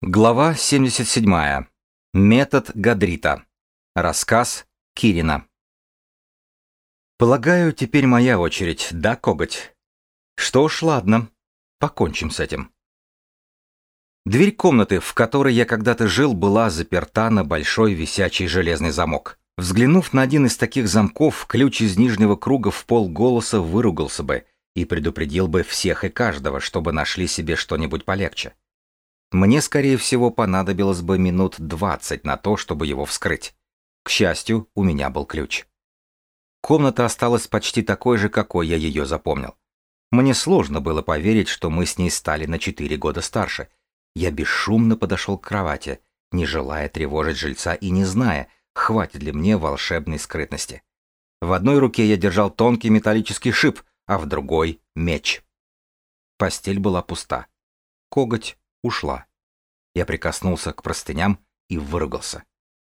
Глава 77. Метод Гадрита. Рассказ Кирина. Полагаю, теперь моя очередь, да, коготь? Что ж, ладно, покончим с этим. Дверь комнаты, в которой я когда-то жил, была заперта на большой висячий железный замок. Взглянув на один из таких замков, ключ из нижнего круга в полголоса выругался бы и предупредил бы всех и каждого, чтобы нашли себе что-нибудь полегче. Мне, скорее всего, понадобилось бы минут двадцать на то, чтобы его вскрыть. К счастью, у меня был ключ. Комната осталась почти такой же, какой я ее запомнил. Мне сложно было поверить, что мы с ней стали на четыре года старше. Я бесшумно подошел к кровати, не желая тревожить жильца и не зная, хватит ли мне волшебной скрытности. В одной руке я держал тонкий металлический шип, а в другой — меч. Постель была пуста. Коготь ушла. Я прикоснулся к простыням и выругался.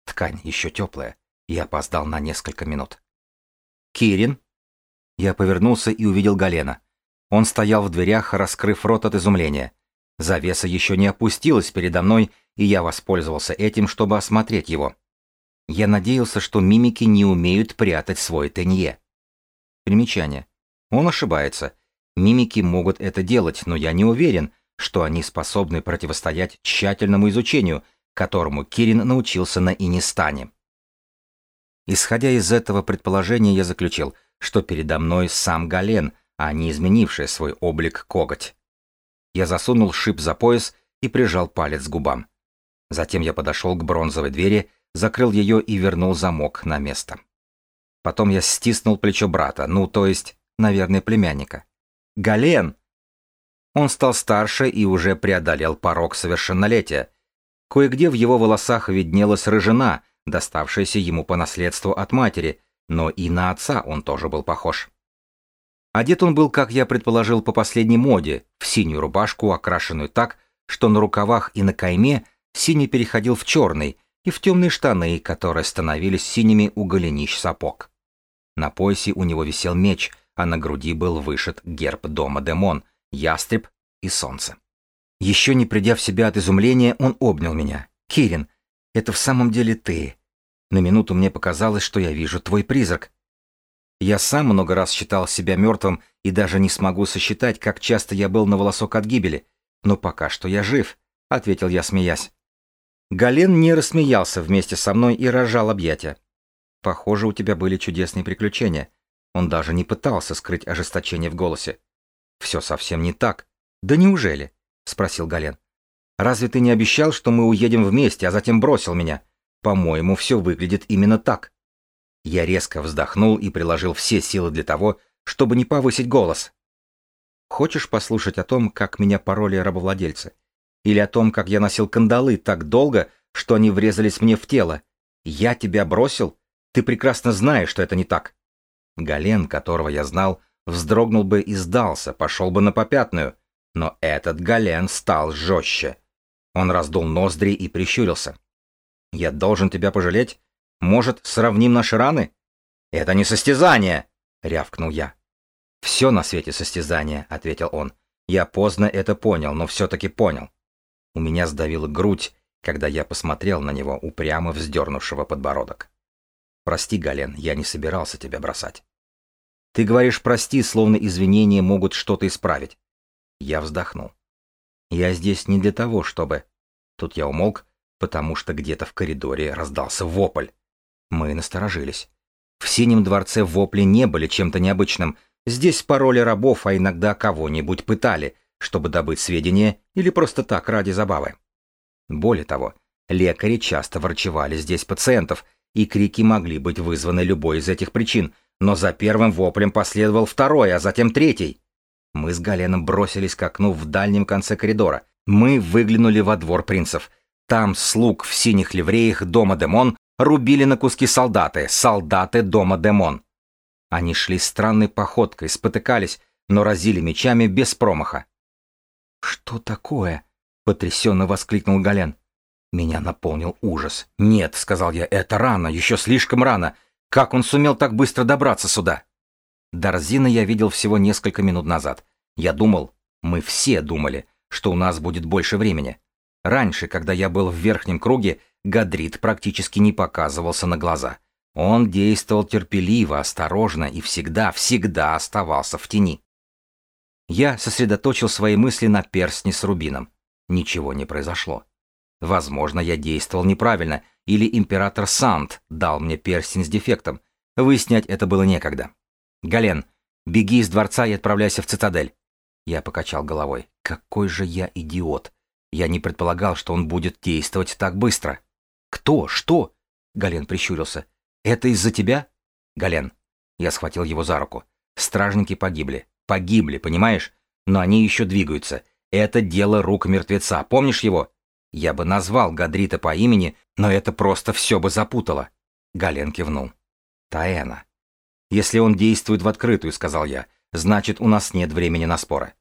Ткань еще теплая. Я опоздал на несколько минут. «Кирин?» Я повернулся и увидел Галена. Он стоял в дверях, раскрыв рот от изумления. Завеса еще не опустилась передо мной, и я воспользовался этим, чтобы осмотреть его. Я надеялся, что мимики не умеют прятать свой тенье. Примечание. Он ошибается. Мимики могут это делать, но я не уверен, что они способны противостоять тщательному изучению, которому Кирин научился на Инистане. Исходя из этого предположения, я заключил, что передо мной сам Гален, а не изменивший свой облик коготь. Я засунул шип за пояс и прижал палец к губам. Затем я подошел к бронзовой двери, закрыл ее и вернул замок на место. Потом я стиснул плечо брата, ну, то есть, наверное, племянника. «Гален!» Он стал старше и уже преодолел порог совершеннолетия. Кое-где в его волосах виднелась рыжина, доставшаяся ему по наследству от матери, но и на отца он тоже был похож. Одет он был, как я предположил, по последней моде, в синюю рубашку, окрашенную так, что на рукавах и на кайме синий переходил в черный, и в темные штаны, которые становились синими у голенищ сапог. На поясе у него висел меч, а на груди был вышит герб дома Демон, ястреб и солнце. Еще не придя в себя от изумления, он обнял меня. «Кирин, это в самом деле ты. На минуту мне показалось, что я вижу твой призрак». Я сам много раз считал себя мертвым и даже не смогу сосчитать, как часто я был на волосок от гибели. Но пока что я жив, — ответил я, смеясь. Гален не рассмеялся вместе со мной и разжал объятия. Похоже, у тебя были чудесные приключения. Он даже не пытался скрыть ожесточение в голосе. Все совсем не так. Да неужели? Спросил Гален. Разве ты не обещал, что мы уедем вместе, а затем бросил меня? По-моему, все выглядит именно так. Я резко вздохнул и приложил все силы для того, чтобы не повысить голос. Хочешь послушать о том, как меня пороли рабовладельцы? Или о том, как я носил кандалы так долго, что они врезались мне в тело? Я тебя бросил? Ты прекрасно знаешь, что это не так. Гален, которого я знал, вздрогнул бы и сдался, пошел бы на попятную. Но этот Гален стал жестче. Он раздул ноздри и прищурился. «Я должен тебя пожалеть? Может, сравним наши раны?» «Это не состязание!» — рявкнул я. «Все на свете состязание», — ответил он. «Я поздно это понял, но все-таки понял». У меня сдавила грудь, когда я посмотрел на него, упрямо вздернувшего подбородок. «Прости, Гален, я не собирался тебя бросать». Ты говоришь «прости», словно извинения могут что-то исправить. Я вздохнул. Я здесь не для того, чтобы... Тут я умолк, потому что где-то в коридоре раздался вопль. Мы насторожились. В Синем дворце вопли не были чем-то необычным. Здесь пароли рабов, а иногда кого-нибудь пытали, чтобы добыть сведения или просто так ради забавы. Более того, лекари часто врачевали здесь пациентов, и крики могли быть вызваны любой из этих причин — но за первым воплем последовал второй, а затем третий. Мы с Галеном бросились к окну в дальнем конце коридора. Мы выглянули во двор принцев. Там слуг в синих ливреях дома Демон рубили на куски солдаты, солдаты дома Демон. Они шли странной походкой, спотыкались, но разили мечами без промаха. «Что такое?» — потрясенно воскликнул Гален. Меня наполнил ужас. «Нет», — сказал я, — «это рано, еще слишком рано. Как он сумел так быстро добраться сюда? Дарзина я видел всего несколько минут назад. Я думал, мы все думали, что у нас будет больше времени. Раньше, когда я был в верхнем круге, Гадрит практически не показывался на глаза. Он действовал терпеливо, осторожно и всегда, всегда оставался в тени. Я сосредоточил свои мысли на перстне с рубином. Ничего не произошло. Возможно, я действовал неправильно, или император Санд дал мне перстень с дефектом. Выяснять это было некогда. «Гален, беги из дворца и отправляйся в цитадель». Я покачал головой. «Какой же я идиот! Я не предполагал, что он будет действовать так быстро». «Кто? Что?» Гален прищурился. «Это из-за тебя?» «Гален». Я схватил его за руку. «Стражники погибли. Погибли, понимаешь? Но они еще двигаются. Это дело рук мертвеца. Помнишь его? Я бы назвал Гадрита по имени, но это просто все бы запутало. Гален кивнул. Таэна. Если он действует в открытую, сказал я, значит, у нас нет времени на споры.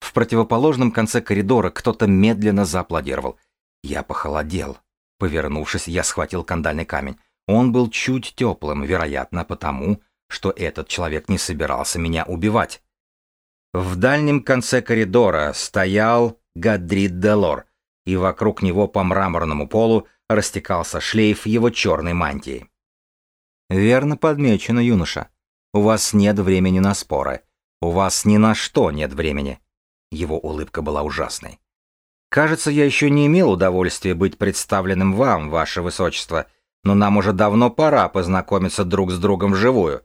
В противоположном конце коридора кто-то медленно зааплодировал. Я похолодел. Повернувшись, я схватил кандальный камень. Он был чуть теплым, вероятно, потому, что этот человек не собирался меня убивать. В дальнем конце коридора стоял Гадрид Делор, и вокруг него по мраморному полу растекался шлейф его черной мантии. «Верно подмечено, юноша. У вас нет времени на споры. У вас ни на что нет времени». Его улыбка была ужасной. «Кажется, я еще не имел удовольствия быть представленным вам, ваше высочество, но нам уже давно пора познакомиться друг с другом вживую».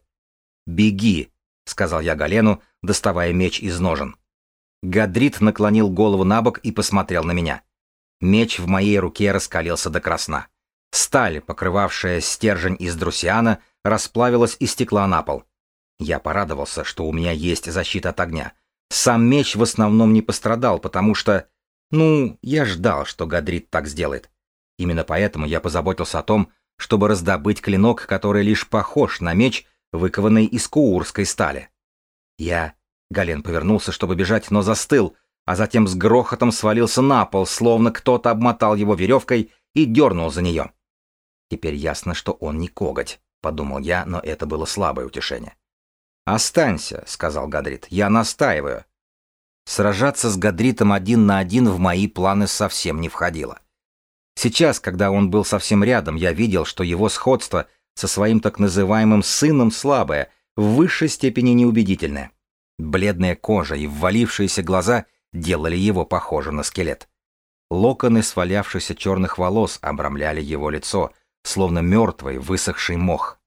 «Беги», — сказал я Галену, доставая меч из ножен. Гадрит наклонил голову на бок и посмотрел на меня. Меч в моей руке раскалился до красна. Сталь, покрывавшая стержень из друсиана, расплавилась и стекла на пол. Я порадовался, что у меня есть защита от огня. Сам меч в основном не пострадал, потому что... Ну, я ждал, что Гадрит так сделает. Именно поэтому я позаботился о том, чтобы раздобыть клинок, который лишь похож на меч, выкованный из куурской стали. Я... Гален повернулся, чтобы бежать, но застыл — а затем с грохотом свалился на пол, словно кто-то обмотал его веревкой и дернул за нее. Теперь ясно, что он не коготь, подумал я, но это было слабое утешение. «Останься», — сказал Гадрит, — «я настаиваю». Сражаться с Гадритом один на один в мои планы совсем не входило. Сейчас, когда он был совсем рядом, я видел, что его сходство со своим так называемым сыном слабое, в высшей степени неубедительное. Бледная кожа и ввалившиеся глаза — делали его похожим на скелет. Локоны свалявшихся черных волос обрамляли его лицо, словно мертвый высохший мох.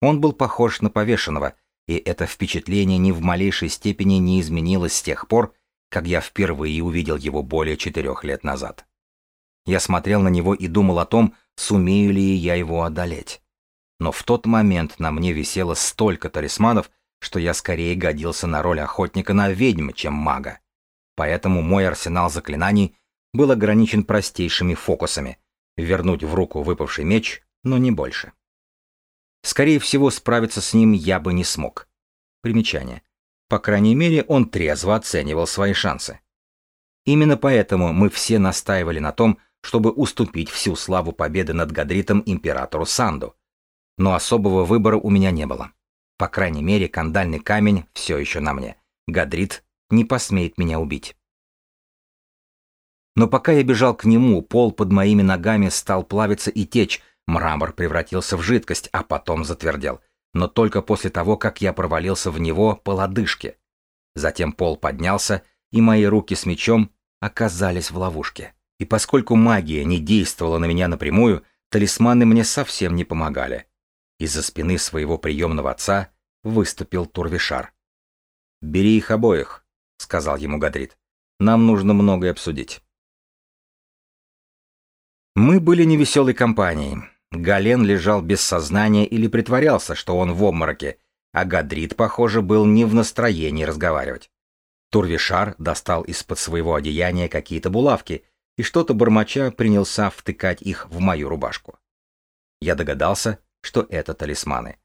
Он был похож на повешенного, и это впечатление ни в малейшей степени не изменилось с тех пор, как я впервые увидел его более четырех лет назад. Я смотрел на него и думал о том, сумею ли я его одолеть. Но в тот момент на мне висело столько талисманов, что я скорее годился на роль охотника на ведьм, чем мага. Поэтому мой арсенал заклинаний был ограничен простейшими фокусами. Вернуть в руку выпавший меч, но не больше. Скорее всего, справиться с ним я бы не смог. Примечание. По крайней мере, он трезво оценивал свои шансы. Именно поэтому мы все настаивали на том, чтобы уступить всю славу победы над Гадритом императору Санду. Но особого выбора у меня не было. По крайней мере, кандальный камень все еще на мне. Гадрит не посмеет меня убить. Но пока я бежал к нему, пол под моими ногами стал плавиться и течь, мрамор превратился в жидкость, а потом затвердел. Но только после того, как я провалился в него по лодыжке. Затем пол поднялся, и мои руки с мечом оказались в ловушке. И поскольку магия не действовала на меня напрямую, талисманы мне совсем не помогали. Из-за спины своего приемного отца выступил Турвишар. «Бери их обоих», сказал ему Гадрит. Нам нужно многое обсудить. Мы были невеселой компанией. Гален лежал без сознания или притворялся, что он в обмороке, а Гадрит, похоже, был не в настроении разговаривать. Турвишар достал из-под своего одеяния какие-то булавки и что-то бормоча принялся втыкать их в мою рубашку. Я догадался, что это талисманы.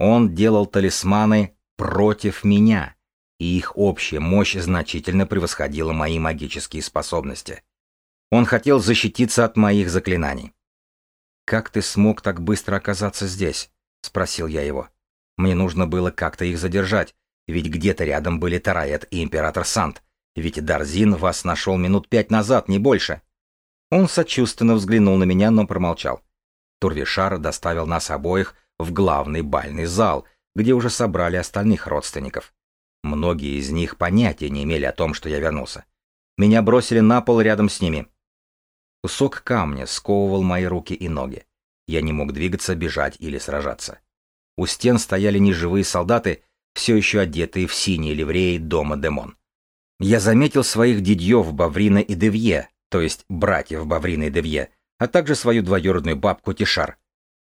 Он делал талисманы против меня, и их общая мощь значительно превосходила мои магические способности. Он хотел защититься от моих заклинаний. «Как ты смог так быстро оказаться здесь?» — спросил я его. «Мне нужно было как-то их задержать, ведь где-то рядом были Тараэт и Император Сант, ведь Дарзин вас нашел минут пять назад, не больше». Он сочувственно взглянул на меня, но промолчал. Турвишар доставил нас обоих в главный бальный зал, где уже собрали остальных родственников. Многие из них понятия не имели о том, что я вернулся. Меня бросили на пол рядом с ними. Кусок камня сковывал мои руки и ноги. Я не мог двигаться, бежать или сражаться. У стен стояли неживые солдаты, все еще одетые в синие ливреи дома Демон. Я заметил своих дядьев Баврина и Девье, то есть братьев Баврина и Девье, а также свою двоюродную бабку Тишар.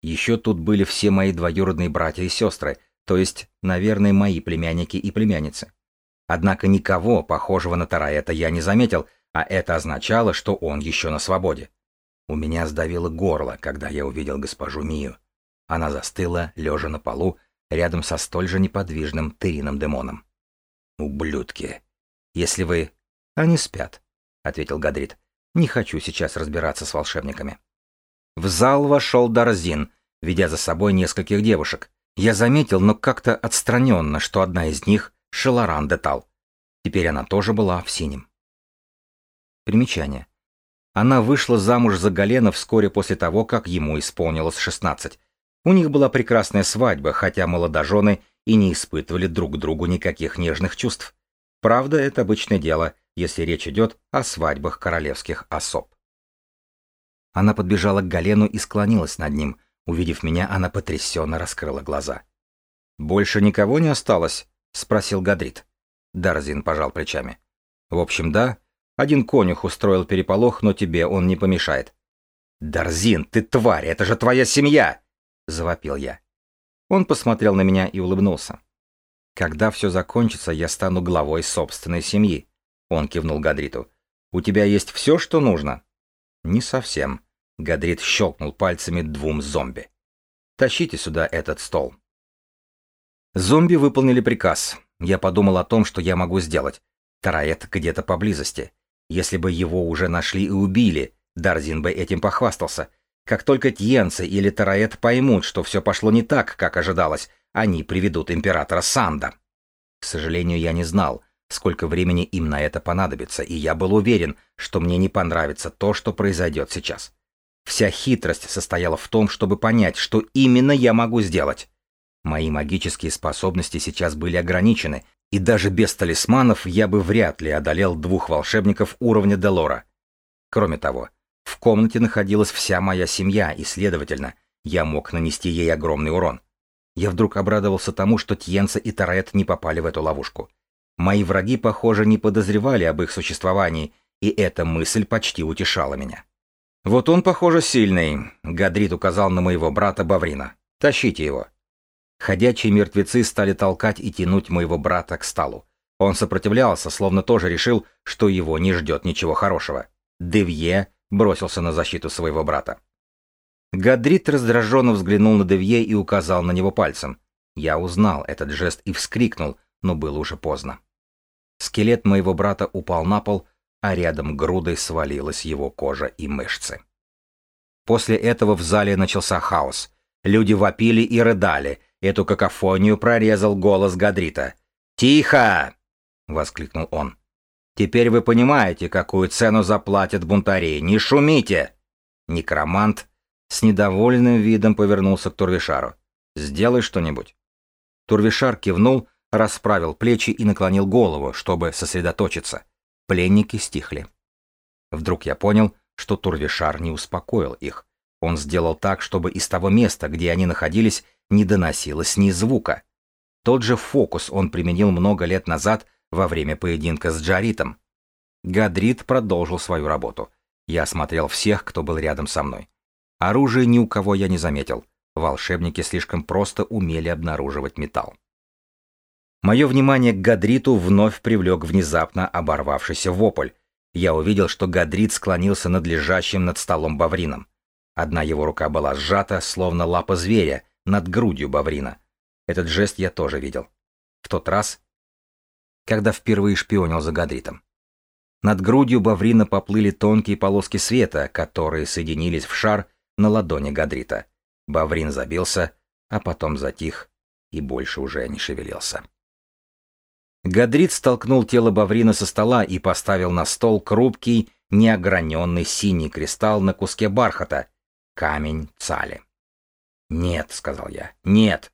Еще тут были все мои двоюродные братья и сестры, то есть, наверное, мои племянники и племянницы. Однако никого, похожего на Тараэта, я не заметил, а это означало, что он еще на свободе. У меня сдавило горло, когда я увидел госпожу Мию. Она застыла, лежа на полу, рядом со столь же неподвижным Тырином Демоном. «Ублюдки! Если вы...» «Они спят», — ответил Гадрит. «Не хочу сейчас разбираться с волшебниками». В зал вошел Дарзин, ведя за собой нескольких девушек. Я заметил, но как-то отстраненно, что одна из них — Шеларан Детал. Теперь она тоже была в синем. Примечание. Она вышла замуж за Галена вскоре после того, как ему исполнилось 16. У них была прекрасная свадьба, хотя молодожены и не испытывали друг другу никаких нежных чувств. Правда, это обычное дело, если речь идет о свадьбах королевских особ. Она подбежала к Галену и склонилась над ним, Увидев меня, она потрясенно раскрыла глаза. «Больше никого не осталось?» — спросил Гадрит. Дарзин пожал плечами. «В общем, да. Один конюх устроил переполох, но тебе он не помешает». «Дарзин, ты тварь, это же твоя семья!» — завопил я. Он посмотрел на меня и улыбнулся. «Когда все закончится, я стану главой собственной семьи», — он кивнул Гадриту. «У тебя есть все, что нужно?» «Не совсем», Гадрит щелкнул пальцами двум зомби. «Тащите сюда этот стол». Зомби выполнили приказ. Я подумал о том, что я могу сделать. Тараэт где-то поблизости. Если бы его уже нашли и убили, Дарзин бы этим похвастался. Как только Тьенцы или Тараэт поймут, что все пошло не так, как ожидалось, они приведут императора Санда. К сожалению, я не знал, сколько времени им на это понадобится, и я был уверен, что мне не понравится то, что произойдет сейчас. Вся хитрость состояла в том, чтобы понять, что именно я могу сделать. Мои магические способности сейчас были ограничены, и даже без талисманов я бы вряд ли одолел двух волшебников уровня Делора. Кроме того, в комнате находилась вся моя семья, и, следовательно, я мог нанести ей огромный урон. Я вдруг обрадовался тому, что Тьенца и Тарет не попали в эту ловушку. Мои враги, похоже, не подозревали об их существовании, и эта мысль почти утешала меня. «Вот он, похоже, сильный», — Гадрит указал на моего брата Баврина. «Тащите его». Ходячие мертвецы стали толкать и тянуть моего брата к столу. Он сопротивлялся, словно тоже решил, что его не ждет ничего хорошего. Девье бросился на защиту своего брата. Гадрит раздраженно взглянул на Девье и указал на него пальцем. Я узнал этот жест и вскрикнул, но было уже поздно. Скелет моего брата упал на пол, а рядом грудой свалилась его кожа и мышцы. После этого в зале начался хаос. Люди вопили и рыдали. Эту какофонию прорезал голос Гадрита. «Тихо!» — воскликнул он. «Теперь вы понимаете, какую цену заплатят бунтари. Не шумите!» Некромант с недовольным видом повернулся к Турвишару. «Сделай что-нибудь». Турвишар кивнул, расправил плечи и наклонил голову, чтобы сосредоточиться. Пленники стихли. Вдруг я понял, что Турвишар не успокоил их. Он сделал так, чтобы из того места, где они находились, не доносилось ни звука. Тот же фокус он применил много лет назад во время поединка с Джаритом. Гадрит продолжил свою работу. Я осмотрел всех, кто был рядом со мной. Оружия ни у кого я не заметил. Волшебники слишком просто умели обнаруживать металл. Мое внимание к Гадриту вновь привлек внезапно оборвавшийся вопль. Я увидел, что Гадрит склонился над лежащим над столом Баврином. Одна его рука была сжата, словно лапа зверя, над грудью Баврина. Этот жест я тоже видел. В тот раз, когда впервые шпионил за Гадритом. Над грудью Баврина поплыли тонкие полоски света, которые соединились в шар на ладони Гадрита. Баврин забился, а потом затих и больше уже не шевелился. Гадрит столкнул тело Баврина со стола и поставил на стол крупкий, неограненный синий кристалл на куске бархата. Камень цали. «Нет», — сказал я, — «нет».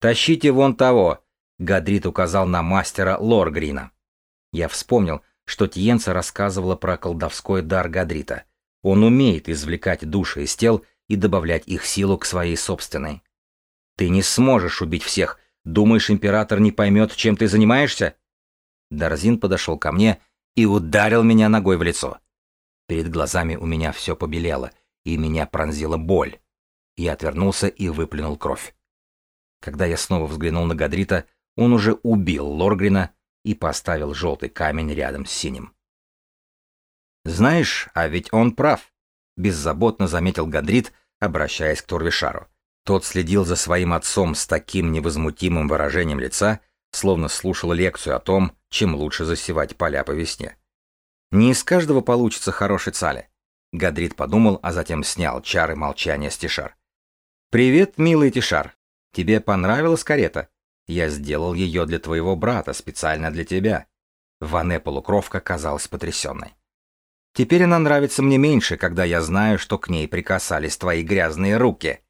«Тащите вон того», — Гадрит указал на мастера Лоргрина. Я вспомнил, что Тиенца рассказывала про колдовской дар Гадрита. Он умеет извлекать души из тел и добавлять их силу к своей собственной. «Ты не сможешь убить всех. Думаешь, император не поймет, чем ты занимаешься?» Дарзин подошел ко мне и ударил меня ногой в лицо. Перед глазами у меня все побелело, и меня пронзила боль. Я отвернулся и выплюнул кровь. Когда я снова взглянул на Гадрита, он уже убил Лоргрина и поставил желтый камень рядом с синим. «Знаешь, а ведь он прав», — беззаботно заметил Гадрит, обращаясь к Турвишару. Тот следил за своим отцом с таким невозмутимым выражением лица, словно слушал лекцию о том, чем лучше засевать поля по весне. Не из каждого получится хороший цали. Гадрит подумал, а затем снял чары молчания с Тишар. «Привет, милый Тишар. Тебе понравилась карета? Я сделал ее для твоего брата, специально для тебя». Ване полукровка казалась потрясенной. «Теперь она нравится мне меньше, когда я знаю, что к ней прикасались твои грязные руки».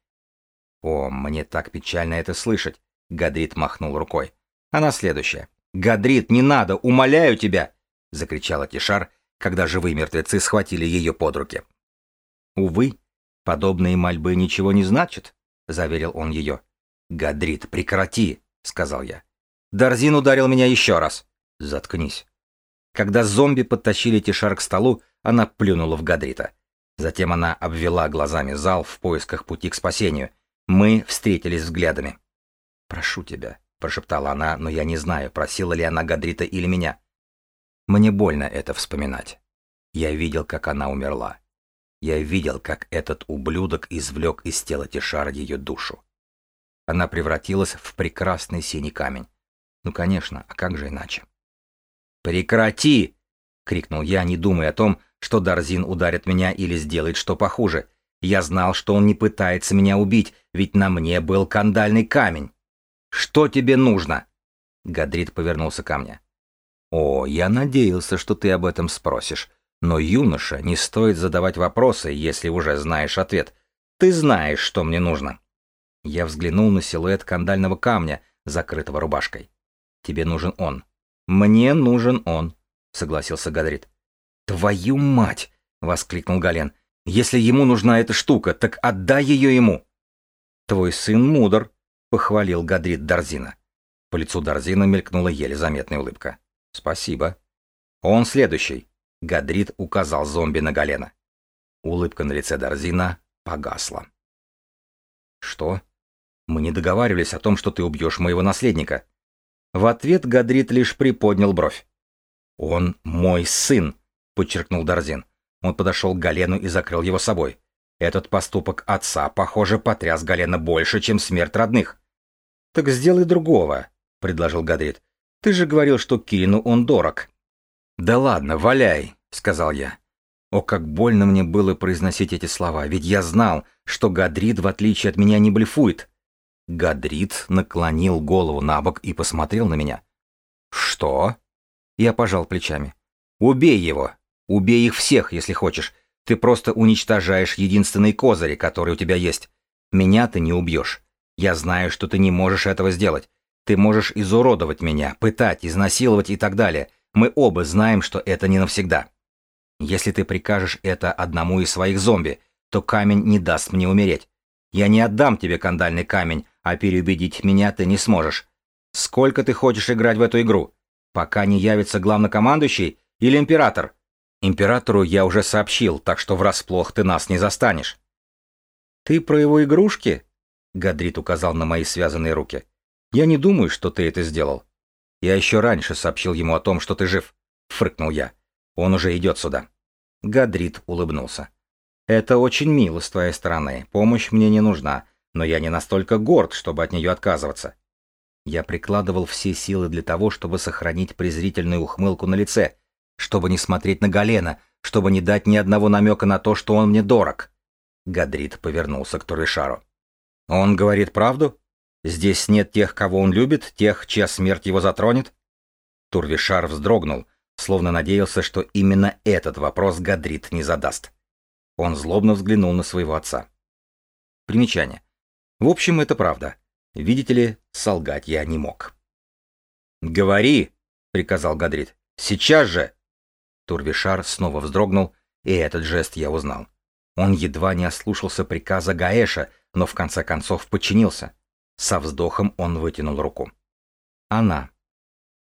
«О, мне так печально это слышать», — Гадрит махнул рукой. «Она следующая. «Гадрит, не надо, умоляю тебя!» — закричала Тишар, когда живые мертвецы схватили ее под руки. «Увы, подобные мольбы ничего не значат», — заверил он ее. «Гадрит, прекрати!» — сказал я. Дарзин ударил меня еще раз. «Заткнись». Когда зомби подтащили Тишар к столу, она плюнула в Гадрита. Затем она обвела глазами зал в поисках пути к спасению. Мы встретились взглядами. «Прошу тебя, прошептала она, но я не знаю, просила ли она Гадрита или меня. Мне больно это вспоминать. Я видел, как она умерла. Я видел, как этот ублюдок извлек из тела Тишара ее душу. Она превратилась в прекрасный синий камень. Ну, конечно, а как же иначе? «Прекрати!» — крикнул я, не думая о том, что Дарзин ударит меня или сделает что похуже. Я знал, что он не пытается меня убить, ведь на мне был кандальный камень. Что тебе нужно?» Гадрит повернулся ко мне. «О, я надеялся, что ты об этом спросишь. Но, юноша, не стоит задавать вопросы, если уже знаешь ответ. Ты знаешь, что мне нужно». Я взглянул на силуэт кандального камня, закрытого рубашкой. «Тебе нужен он». «Мне нужен он», — согласился Гадрит. «Твою мать!» — воскликнул Гален. «Если ему нужна эта штука, так отдай ее ему». «Твой сын мудр», похвалил Гадрит Дарзина. По лицу Дарзина мелькнула еле заметная улыбка. «Спасибо». «Он следующий», — Гадрит указал зомби на Галена. Улыбка на лице Дарзина погасла. «Что? Мы не договаривались о том, что ты убьешь моего наследника». В ответ Гадрит лишь приподнял бровь. «Он мой сын», — подчеркнул Дарзин. Он подошел к Галену и закрыл его собой. Этот поступок отца, похоже, потряс Галена больше, чем смерть родных. «Так сделай другого», — предложил Гадрит. «Ты же говорил, что Кирину он дорог». «Да ладно, валяй», — сказал я. О, как больно мне было произносить эти слова, ведь я знал, что Гадрит, в отличие от меня, не блефует. Гадрит наклонил голову на бок и посмотрел на меня. «Что?» Я пожал плечами. «Убей его! Убей их всех, если хочешь. Ты просто уничтожаешь единственные козыри, которые у тебя есть. Меня ты не убьешь. Я знаю, что ты не можешь этого сделать. Ты можешь изуродовать меня, пытать, изнасиловать и так далее. Мы оба знаем, что это не навсегда. Если ты прикажешь это одному из своих зомби, то камень не даст мне умереть. Я не отдам тебе кандальный камень, а переубедить меня ты не сможешь. Сколько ты хочешь играть в эту игру? Пока не явится главнокомандующий или император? Императору я уже сообщил, так что врасплох ты нас не застанешь. Ты про его игрушки? Гадрит указал на мои связанные руки. «Я не думаю, что ты это сделал. Я еще раньше сообщил ему о том, что ты жив», — фрыкнул я. «Он уже идет сюда». Гадрит улыбнулся. «Это очень мило с твоей стороны. Помощь мне не нужна, но я не настолько горд, чтобы от нее отказываться». Я прикладывал все силы для того, чтобы сохранить презрительную ухмылку на лице, чтобы не смотреть на Галена, чтобы не дать ни одного намека на то, что он мне дорог. Гадрит повернулся к Туришару. Он говорит правду? Здесь нет тех, кого он любит, тех, чья смерть его затронет? Турвишар вздрогнул, словно надеялся, что именно этот вопрос Гадрит не задаст. Он злобно взглянул на своего отца. Примечание. В общем, это правда. Видите ли, солгать я не мог. «Говори!» — приказал Гадрит. «Сейчас же!» Турвишар снова вздрогнул, и этот жест я узнал. Он едва не ослушался приказа Гаэша, но в конце концов подчинился. Со вздохом он вытянул руку. Она.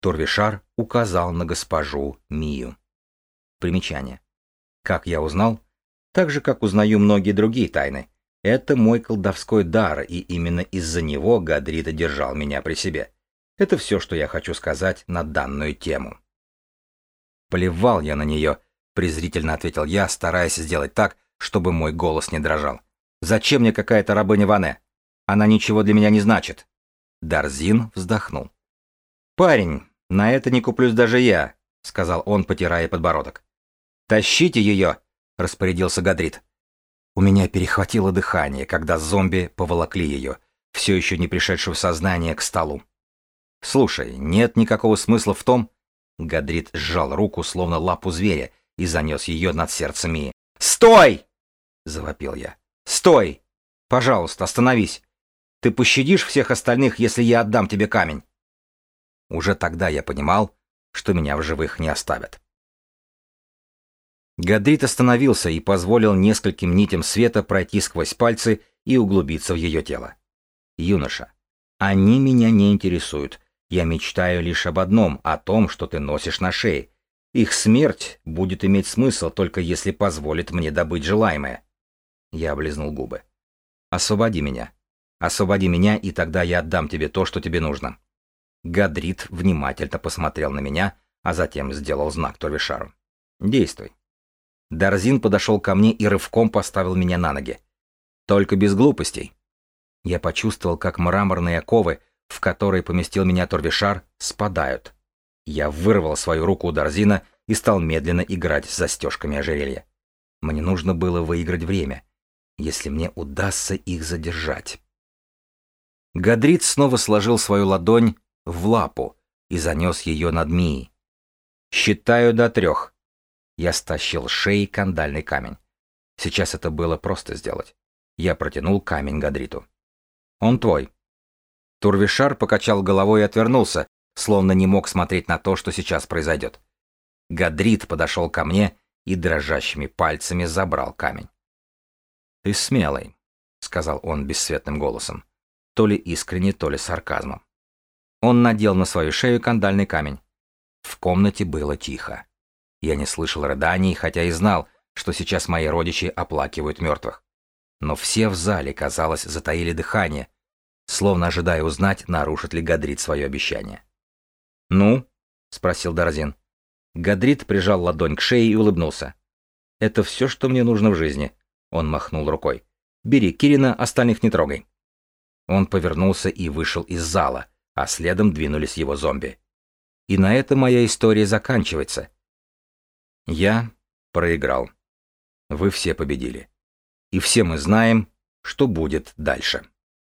Турвишар указал на госпожу Мию. Примечание. Как я узнал? Так же, как узнаю многие другие тайны. Это мой колдовской дар, и именно из-за него Гадрита держал меня при себе. Это все, что я хочу сказать на данную тему. Плевал я на нее, презрительно ответил я, стараясь сделать так, чтобы мой голос не дрожал. Зачем мне какая-то рабыня Ване? Она ничего для меня не значит. Дарзин вздохнул. Парень, на это не куплюсь даже я, сказал он, потирая подбородок. Тащите ее, распорядился Гадрит. У меня перехватило дыхание, когда зомби поволокли ее, все еще не пришедшую в сознание, к столу. Слушай, нет никакого смысла в том... Гадрит сжал руку, словно лапу зверя, и занес ее над сердцем Мии. «Стой!» — завопил я. «Стой! Пожалуйста, остановись! Ты пощадишь всех остальных, если я отдам тебе камень!» Уже тогда я понимал, что меня в живых не оставят. Гадрит остановился и позволил нескольким нитям света пройти сквозь пальцы и углубиться в ее тело. «Юноша, они меня не интересуют. Я мечтаю лишь об одном, о том, что ты носишь на шее. Их смерть будет иметь смысл только если позволит мне добыть желаемое. Я облизнул губы. Освободи меня. Освободи меня, и тогда я отдам тебе то, что тебе нужно. Гадрит внимательно посмотрел на меня, а затем сделал знак Торвишару. Действуй. Дарзин подошел ко мне и рывком поставил меня на ноги. Только без глупостей. Я почувствовал, как мраморные оковы, в которые поместил меня Торвишар, спадают. Я вырвал свою руку у Дарзина и стал медленно играть с застежками ожерелья. Мне нужно было выиграть время, если мне удастся их задержать. Гадрит снова сложил свою ладонь в лапу и занес ее над Мией. «Считаю до трех». Я стащил с шеи кандальный камень. Сейчас это было просто сделать. Я протянул камень Гадриту. «Он твой». Турвишар покачал головой и отвернулся, словно не мог смотреть на то, что сейчас произойдет. Гадрит подошел ко мне и дрожащими пальцами забрал камень. «Ты смелый», — сказал он бесцветным голосом, то ли искренне, то ли сарказмом. Он надел на свою шею кандальный камень. В комнате было тихо. Я не слышал рыданий, хотя и знал, что сейчас мои родичи оплакивают мертвых. Но все в зале, казалось, затаили дыхание, словно ожидая узнать, нарушит ли Гадрит свое обещание. «Ну?» — спросил Дарзин. Гадрит прижал ладонь к шее и улыбнулся. «Это все, что мне нужно в жизни», — он махнул рукой. «Бери Кирина, остальных не трогай». Он повернулся и вышел из зала, а следом двинулись его зомби. И на этом моя история заканчивается. Я проиграл. Вы все победили. И все мы знаем, что будет дальше.